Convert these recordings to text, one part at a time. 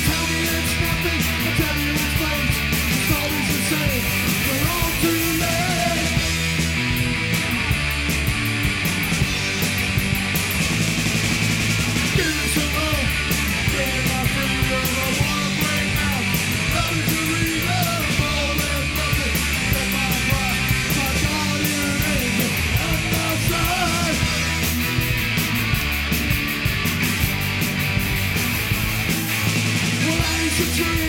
Who's who? Street.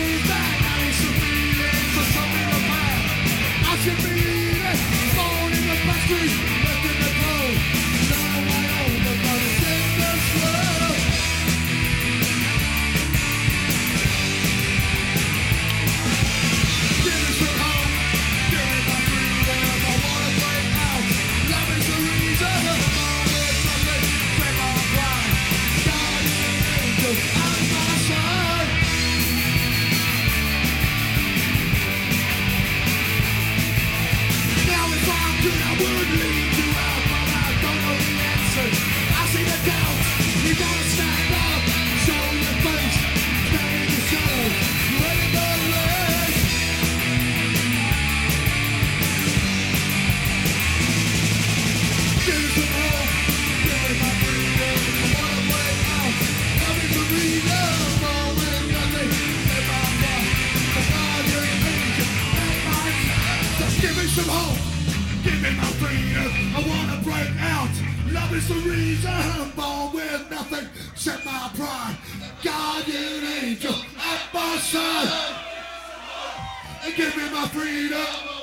Some hope. Give me my freedom. I wanna break out. Love is the reason I'm born with nothing except my pride. Guardian angel at my side. And give me my freedom.